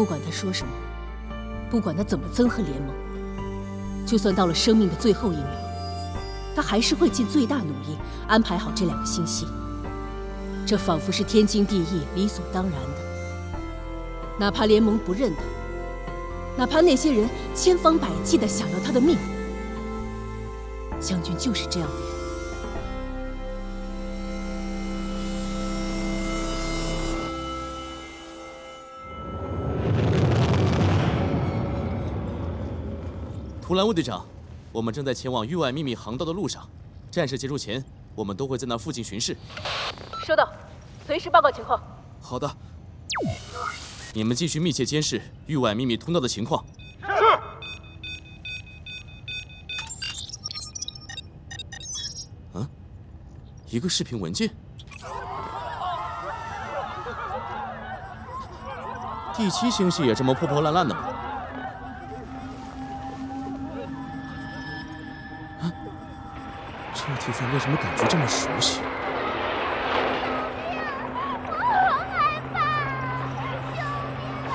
不管他说什么，不管他怎么憎恨联盟，就算到了生命的最后一秒，他还是会尽最大努力安排好这两个星系。这仿佛是天经地义、理所当然的。哪怕联盟不认他，哪怕那些人千方百计的想要他的命，将军就是这样的人。图兰卫队长，我们正在前往域外秘密航道的路上。战事结束前，我们都会在那附近巡视。收到，随时报告情况。好的。你们继续密切监视域外秘密通道的情况。是。嗯，一个视频文件。第七星系也这么破破烂烂的吗？这地方为什么感觉这么熟悉？我好害怕！救命！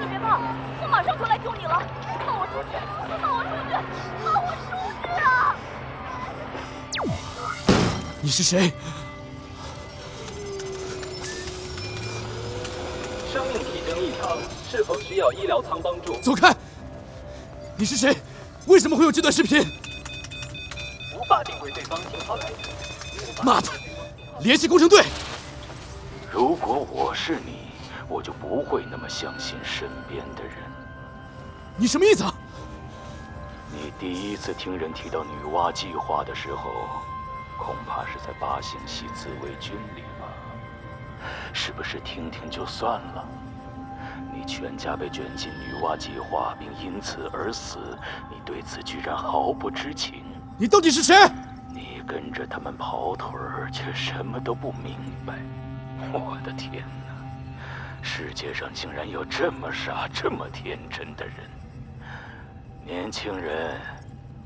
你别怕，我马上过来救你了。放我出去！放我出去！放我出去啊！你是谁？生命体征异常，是否需要医疗舱帮助？走开！你是谁？为什么会有这段视频？无法定位对方信号来源。妈的！联系工程队。如果我是你，我就不会那么相信身边的人。你什么意思？啊？你第一次听人提到女娲计划的时候，恐怕是在八星系自卫军里吧？是不是听听就算了？你全家被卷进女娲计划，并因此而死，你对此居然毫不知情。你到底是谁？你跟着他们跑腿儿，却什么都不明白。我的天哪！世界上竟然有这么傻、这么天真的人。年轻人，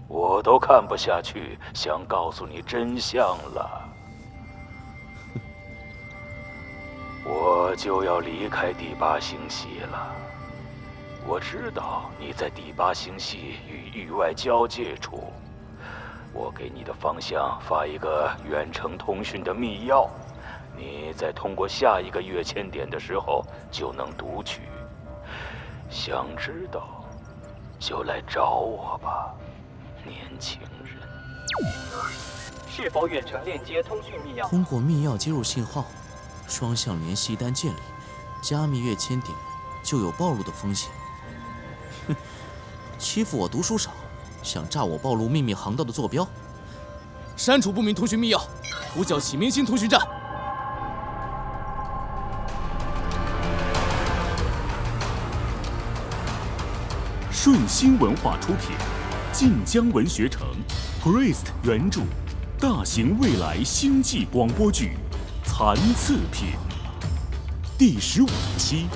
我都看不下去，想告诉你真相了。我就要离开第八星系了。我知道你在第八星系与域外交界处。我给你的方向发一个远程通讯的密钥，你在通过下一个跃迁点的时候就能读取。想知道，就来找我吧，年轻人。是否远程链接通讯密钥？通过密钥接入信号，双向联系一旦建立，加密跃迁点就有暴露的风险。哼，欺负我读书少。想炸我暴露秘密航道的坐标，删除不明通讯密钥，呼叫启明星通讯站。顺心文化出品，晋江文学城，Priest 原著，大型未来星际广播剧《残次品》第十五期。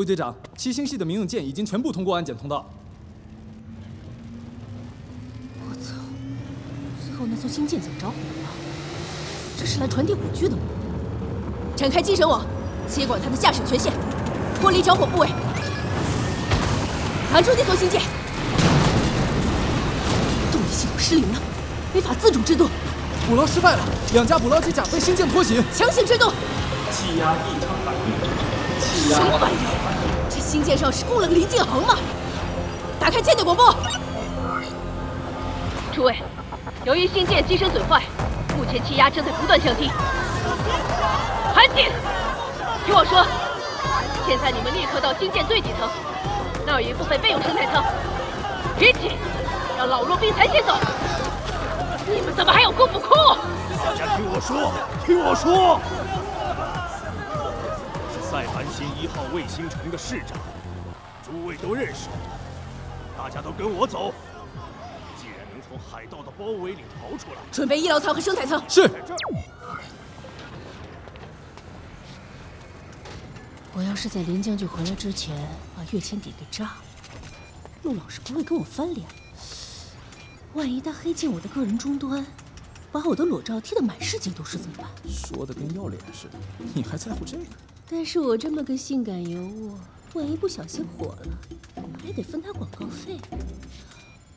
魏队长，七星系的民用舰已经全部通过安检通道。我操！最后那艘星舰怎么着火了？这是来传递火炬的吗？展开精神网，接管它的驾驶权限，脱离着火部位，拦住那艘星舰。动力系统失灵了，没法自主制动。捕捞失败了，两架捕捞机甲被星舰拖行，强行制动。气压异常反应。什么反应？这星舰上是雇了个林敬恒吗？打开舰内广播。诸位，由于星舰机身损坏，目前气压正在不断降低。安静！听我说，现在你们立刻到星舰最底层，那儿有一部分备用生态舱。别急，让老弱病残先走。你们怎么还有功夫哭？大家听我说，听我说。是塞凡星一号卫星城的市长，诸位都认识。大家都跟我走。既然能从海盗的包围里逃出来，准备医疗舱和生态舱。是。我要是在林将军回来之前把跃迁点给炸了，陆老师不会跟我翻脸。万一他黑进我的个人终端，把我的裸照贴得满世界都是怎么办？说的跟要脸似的，你还在乎这个？但是我这么个性感尤物，万一不小心火了，还得分他广告费。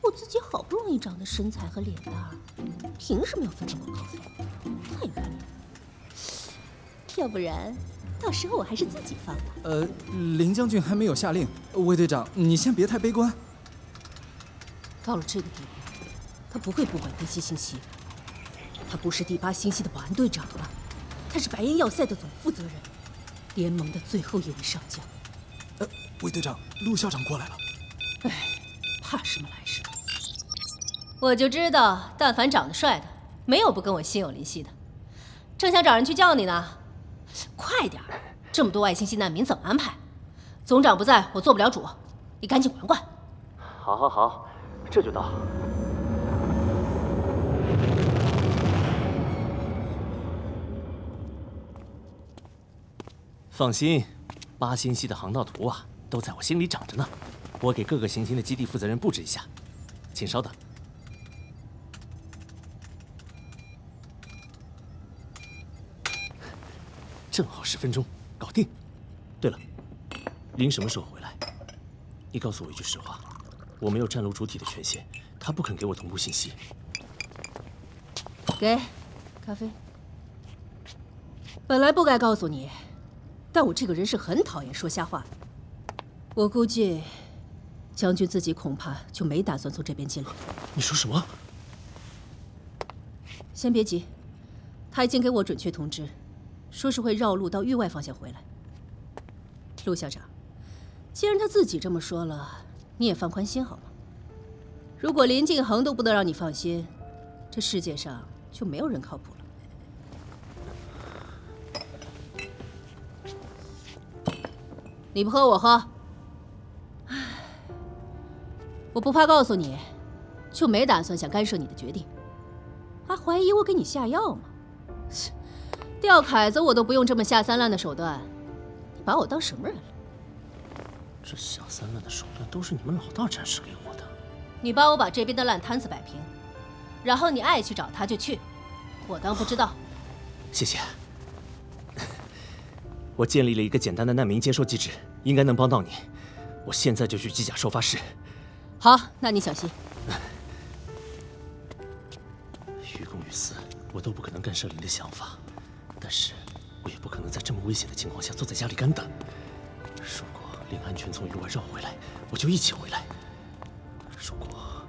我自己好不容易长的身材和脸蛋儿，凭什么要分他广告费？太冤了！要不然，到时候我还是自己放吧。呃，林将军还没有下令，魏队长，你先别太悲观。到了这个地步，他不会不管第七星系。他不是第八星系的保安队长了，他是白银要塞的总负责人，联盟的最后一位上将。呃，魏队长，陆校长过来了。哎，怕什么来什么。我就知道，但凡长得帅的，没有不跟我心有灵犀的。正想找人去叫你呢，快点儿！这么多外星系难民怎么安排？总长不在，我做不了主，你赶紧管管。好，好，好，这就到。放心，八星系的航道图啊，都在我心里长着呢。我给各个行星的基地负责人布置一下，请稍等。正好十分钟，搞定。对了，林什么时候回来？你告诉我一句实话，我没有战路主体的权限，他不肯给我同步信息。给，咖啡。本来不该告诉你。但我这个人是很讨厌说瞎话的。我估计，将军自己恐怕就没打算从这边进来。你说什么？先别急，他已经给我准确通知，说是会绕路到域外方向回来。陆校长，既然他自己这么说了，你也放宽心好吗？如果林敬恒都不能让你放心，这世界上就没有人靠谱了。你不喝，我喝。我不怕告诉你，就没打算想干涉你的决定。还怀疑我给你下药吗？切，钓凯子我都不用这么下三滥的手段，你把我当什么人了？这下三滥的手段都是你们老大展示给我的。你帮我把这边的烂摊子摆平，然后你爱去找他就去，我当不知道。谢谢。我建立了一个简单的难民接收机制，应该能帮到你。我现在就去机甲收发室。好，那你小心。于公于私，我都不可能干涉您的想法，但是我也不可能在这么危险的情况下坐在家里干等。如果令安全从域外绕回来，我就一起回来。如果……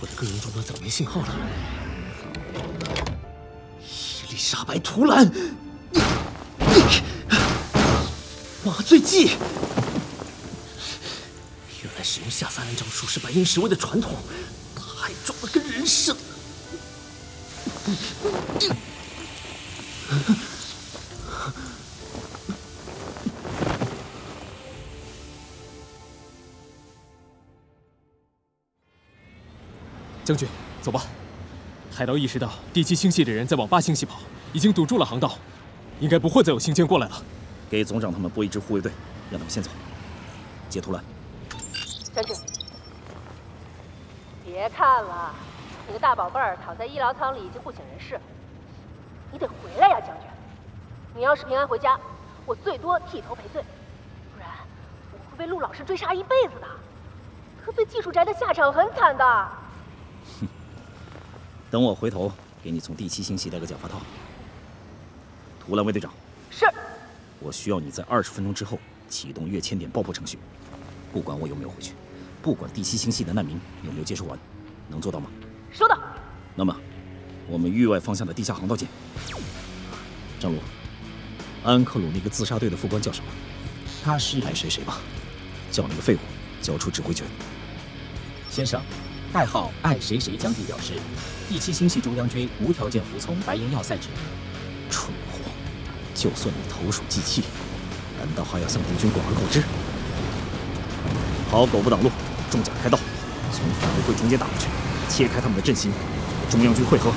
我的个人终端怎么没信号了？伊丽莎白·图兰，麻醉剂。原来使用下三滥招数是白银十卫的传统，太装了，跟人似的。将军，走吧。海盗意识到第七星系的人在往八星系跑，已经堵住了航道，应该不会再有星舰过来了。给总长他们拨一支护卫队，让他们先走。截图兰。将军，别看了，你的大宝贝儿躺在医疗舱里已经不省人事，你得回来呀，将军。你要是平安回家，我最多剃头赔罪，不然我会被陆老师追杀一辈子的。得罪技术宅的下场很惨的。哼，等我回头给你从第七星系带个假发套。图兰卫队长，是。我需要你在二十分钟之后启动跃迁点爆破程序，不管我有没有回去，不管第七星系的难民有没有接收完，能做到吗？收到。那么，我们域外方向的地下航道见。张鲁，安克鲁那个自杀队的副官叫什么？他是爱谁谁吧，叫那个废物交出指挥权。先生。代号爱谁谁将军表示，第七星系中央军无条件服从白银要塞指令。蠢货！就算你投鼠忌器，难道还要向敌军广而告之？好狗不挡路，重甲开道，从反围会中间打过去，切开他们的阵型，和中央军会合。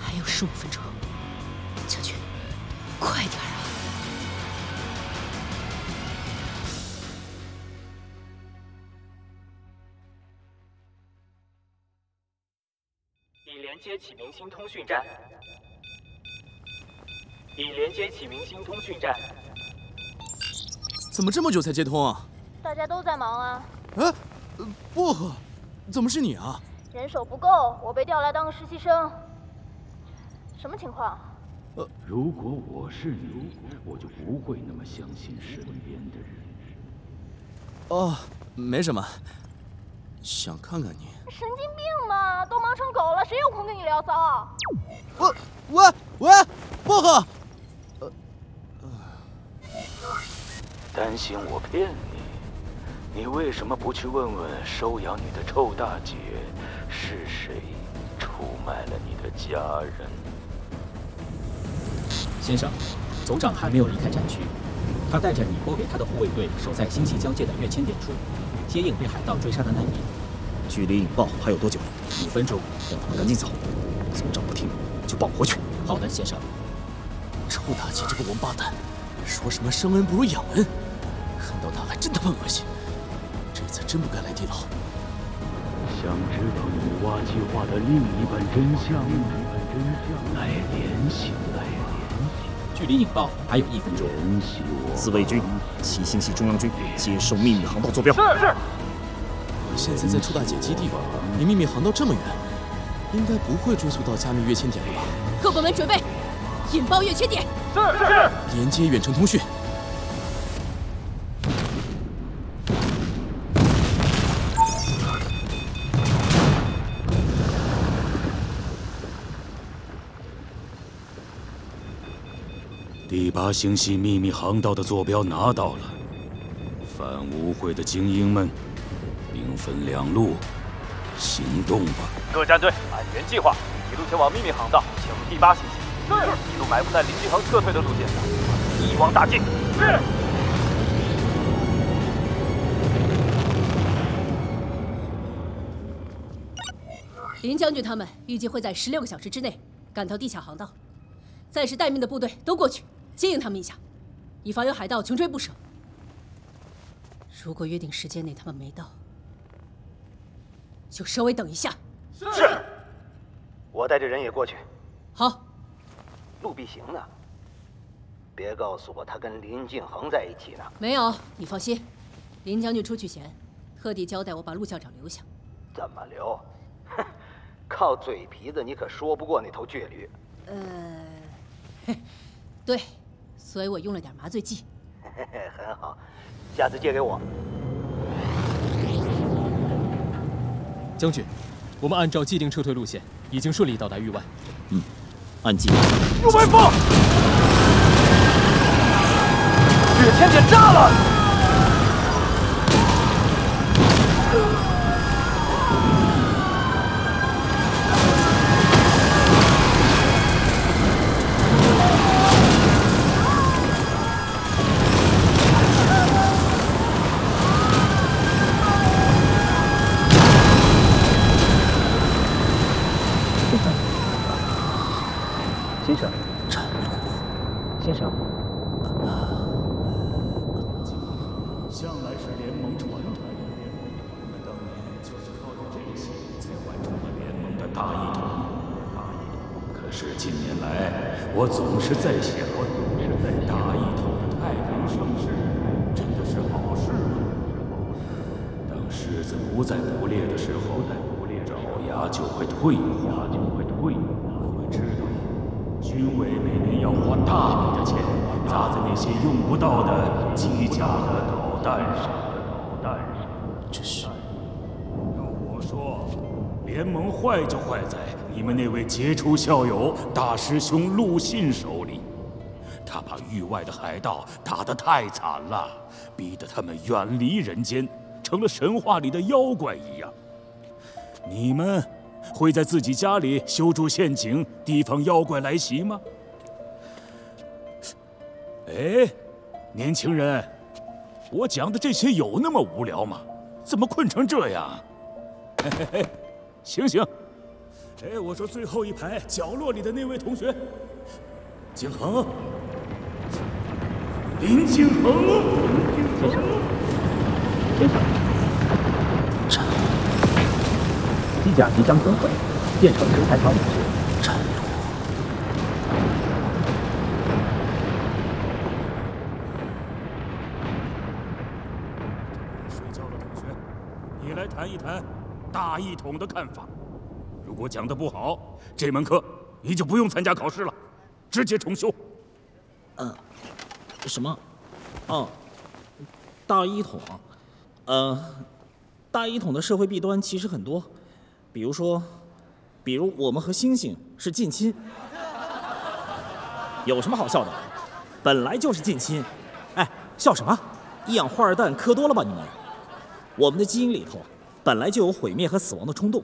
还有十五分钟，启明星通讯站。已连接启明星通讯站。怎么这么久才接通啊？大家都在忙啊。哎，薄荷，怎么是你啊？人手不够，我被调来当个实习生。什么情况？呃，如果我是你，我就不会那么相信身边的人。哦，没什么，想看看你。神经病吗？都忙成狗了，谁有空跟你聊骚？喂喂喂，薄荷。呃，担心我骗你？你为什么不去问问收养你的臭大姐是谁出卖了你的家人？先生，总长还没有离开战区，他带着你拨给他的护卫队守在星系交界的跃迁点处，接应被海盗追杀的难民。距离引爆还有多久？五分钟。让他们赶紧走。总长不听，就绑回去。好的，先生。臭大姐这个王八蛋，说什么生恩不如养恩，看到他还真他妈恶心。这次真不该来地牢。想知道女娲计划的另一半真相？来联系我。距离引爆还有一分钟。自卫军，七星系中央军接受秘密航道坐标。是是。我现在在臭大姐基地，离秘密航道这么远，应该不会追溯到加密跃迁点了吧？各部门准备，引爆跃迁点。是是。连接远程通讯。第八星系秘密航道的坐标拿到了，反污秽的精英们，兵分两路，行动吧！各战队按原计划，一路前往秘密航道，潜入第八行星。一路埋伏在林俊恒撤退的路线上，一网打尽。是。林将军他们预计会在十六个小时之内赶到地下航道，暂时待命的部队都过去。接应他们一下，以防有海盗穷追不舍。如果约定时间内他们没到，就稍微等一下。是。我带着人也过去。好。陆必行呢？别告诉我他跟林敬恒在一起呢。没有，你放心。林将军出去前，特地交代我把陆校长留下。怎么留？哼，靠嘴皮子你可说不过那头倔驴。呃，对。所以我用了点麻醉剂，很好，下次借给我。将军，我们按照既定撤退路线，已经顺利到达域外。嗯，按计划。有外放！雪天点炸了！说联盟坏就坏在你们那位杰出校友大师兄陆信手里，他把域外的海盗打得太惨了，逼得他们远离人间，成了神话里的妖怪一样。你们会在自己家里修筑陷阱，提防妖怪来袭吗？哎，年轻人，我讲的这些有那么无聊吗？怎么困成这样？嘿。醒醒！哎，我说最后一排角落里的那位同学，景恒，林景恒，先生，先生，战机甲即将损毁，建成时才调整时。战睡觉的同学，你来谈一谈大一统的看法。如果讲的不好，这门课你就不用参加考试了，直接重修。嗯，什么？哦，大一统，呃，大一统的社会弊端其实很多，比如说，比如我们和猩猩是近亲，有什么好笑的？本来就是近亲。哎，笑什么？一氧化二氮磕多了吧你们？我们的基因里头本来就有毁灭和死亡的冲动，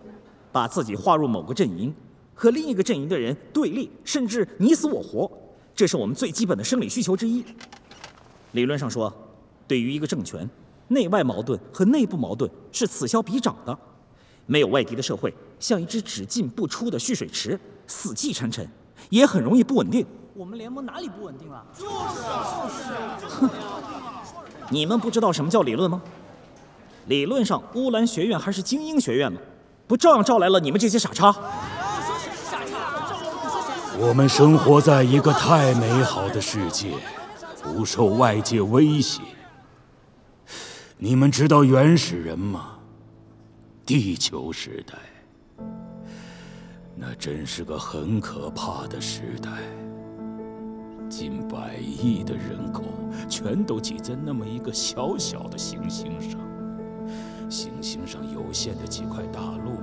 把自己划入某个阵营，和另一个阵营的人对立，甚至你死我活，这是我们最基本的生理需求之一。理论上说，对于一个政权，内外矛盾和内部矛盾是此消彼长的。没有外敌的社会，像一只只进不出的蓄水池，死气沉沉，也很容易不稳定。我们联盟哪里不稳定了？就是就是。哼，你们不知道什么叫理论吗？理论上，乌兰学院还是精英学院呢，不照样招来了你们这些傻叉？我们生活在一个太美好的世界，不受外界威胁。你们知道原始人吗？地球时代，那真是个很可怕的时代。近百亿的人口全都挤在那么一个小小的行星上，行星上有限的几块大陆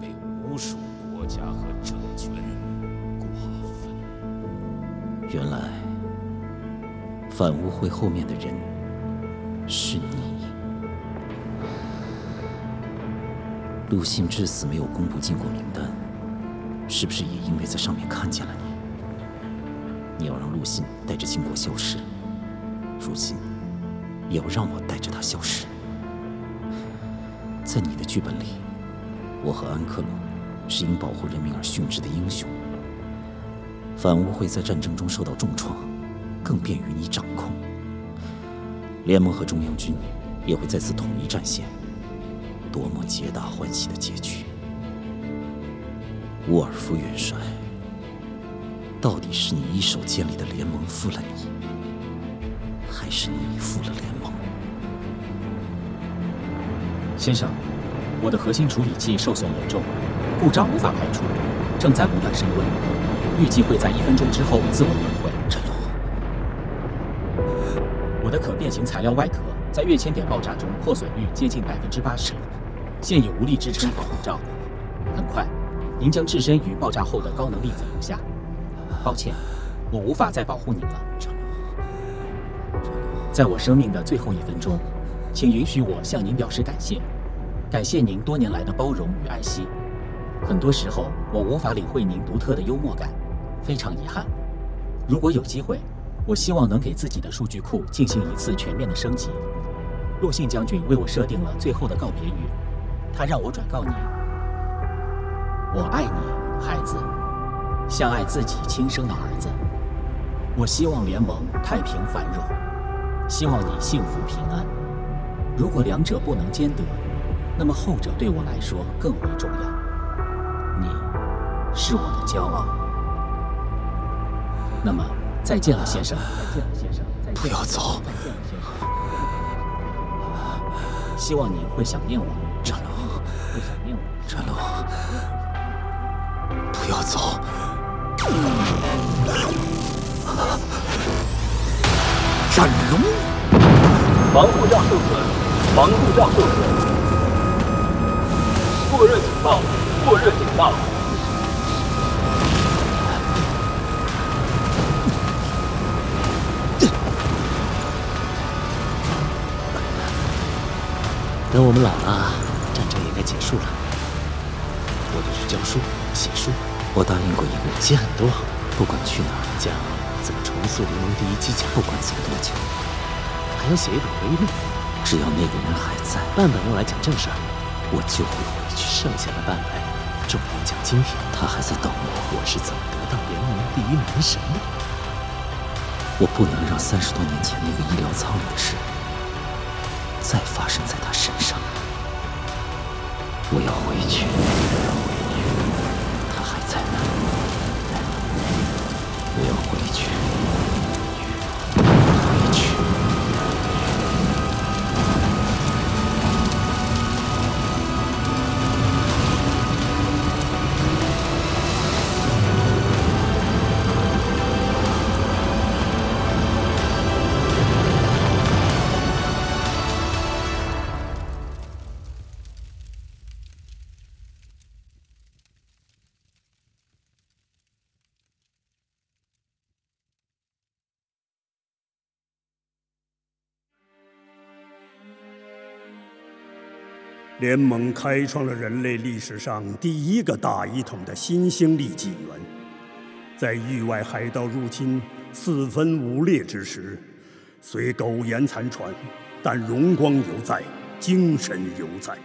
被无数国家和政权瓜分。原来，反污会后面的人是你。陆信至死没有公布禁果名单，是不是也因为在上面看见了你？你要让陆信带着禁果消失，如今也要让我带着他消失。在你的剧本里，我和安克鲁是因保护人民而殉职的英雄。反乌会在战争中受到重创，更便于你掌控。联盟和中央军也会再次统一战线，多么皆大欢喜的结局！沃尔夫元帅，到底是你一手建立的联盟负了你，还是你负了联盟？先生，我的核心处理器受损严重，故障无法排除，正在不断升温，预计会在一分钟之后自我焚毁。陈龙，我的可变形材料外壳在跃迁点爆炸中破损率接近百分之八十，现已无力支撑保护罩。很快，您将置身于爆炸后的高能粒子炉下。抱歉，我无法再保护您了。在我生命的最后一分钟，请允许我向您表示感谢，感谢您多年来的包容与爱惜。很多时候，我无法领会您独特的幽默感，非常遗憾。如果有机会，我希望能给自己的数据库进行一次全面的升级。陆信将军为我设定了最后的告别语，他让我转告你：我爱你，孩子，像爱自己亲生的儿子。我希望联盟太平繁荣，希望你幸福平安。如果两者不能兼得，那么后者对我来说更为重要。你是我的骄傲。那么，再见了，先生。不要走。希望你会想念我，战龙。会想念我，战龙。不要走。战龙。防护罩受损，防护罩受损。过热警报，过热警报。等我们老了，战争也该结束了。我就去教书、写书。我答应过一个人，写很多，不管去哪儿，讲怎么重塑联盟第一机甲，不管走多久，还要写一本回忆录。只要那个人还在，半本用来讲正事儿，我就会回去。剩下的半本，重点讲今天。他还在等我。我是怎么得到联盟第一男神的？我不能让三十多年前那个医疗舱里的事再发生在他身上。我要回去，他还在那。我要回去，联盟开创了人类历史上第一个大一统的新兴力纪元，在域外海盗入侵、四分五裂之时，虽苟延残喘，但荣光犹在，精神犹在。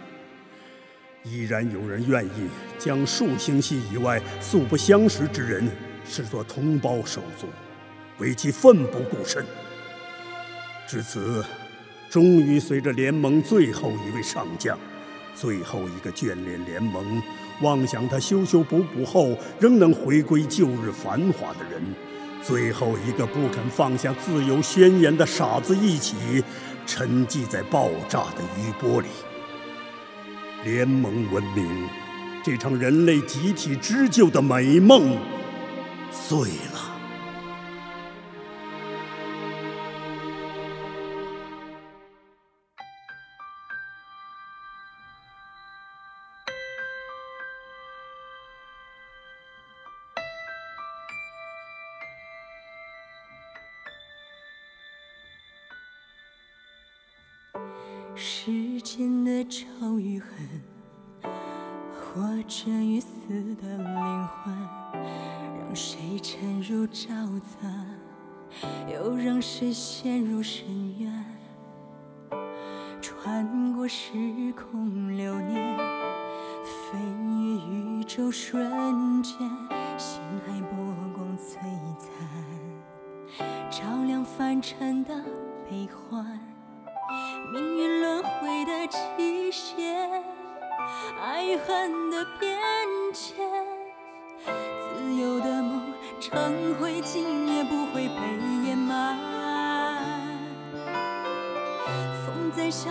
依然有人愿意将数星系以外素不相识之人视作同胞手足，为其奋不顾身。至此，终于随着联盟最后一位上将。最后一个眷恋联盟、妄想他修修补补后仍能回归旧日繁华的人，最后一个不肯放下自由宣言的傻子一起，沉寂在爆炸的余波里。联盟文明，这场人类集体织就的美梦，碎了。世间的仇与恨，活着与死的灵魂，让谁沉入沼泽，又让谁陷入深渊？穿过时空流年，飞越宇宙瞬间，星海波光璀璨，照亮凡尘的悲欢。恨的变迁，自由的梦成灰烬也不会被掩埋。风在笑，